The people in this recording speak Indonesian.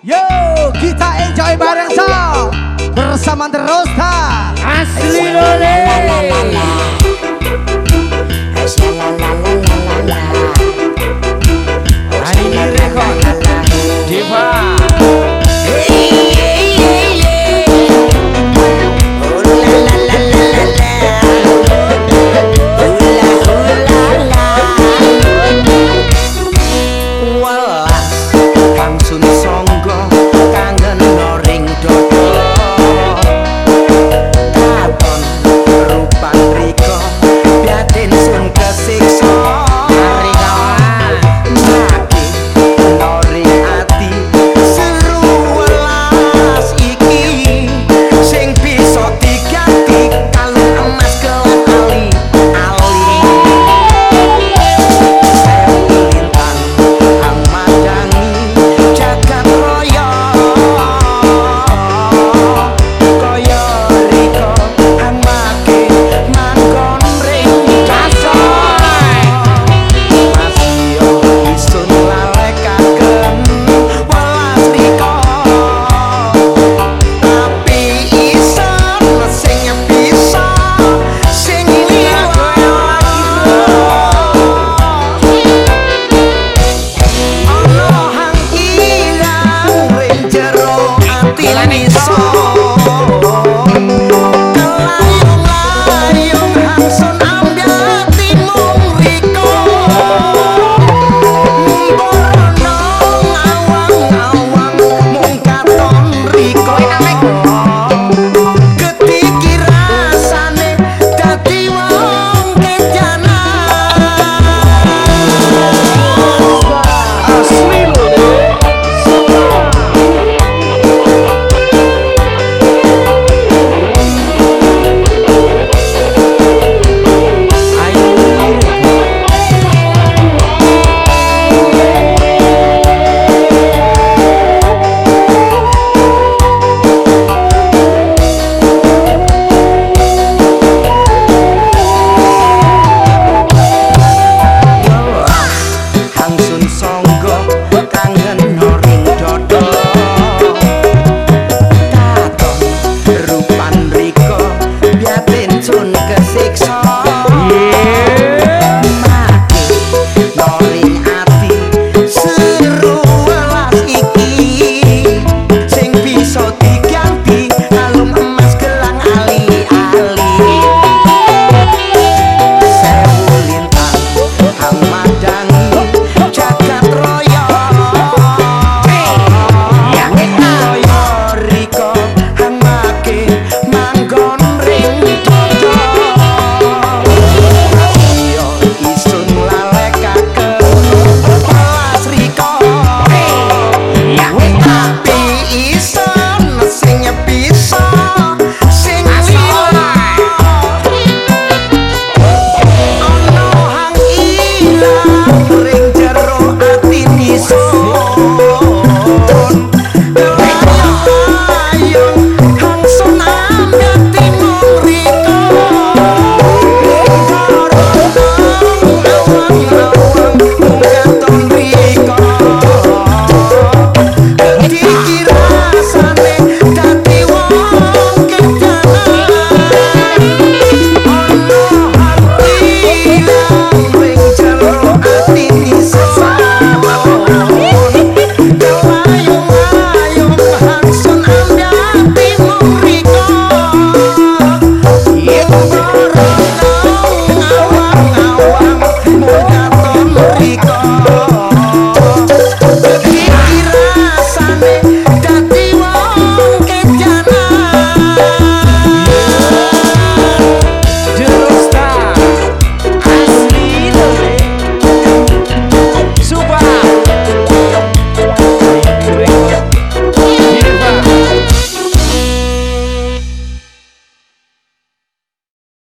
Yo, kita enjoy bareng so bersama terus ta. Asli lole.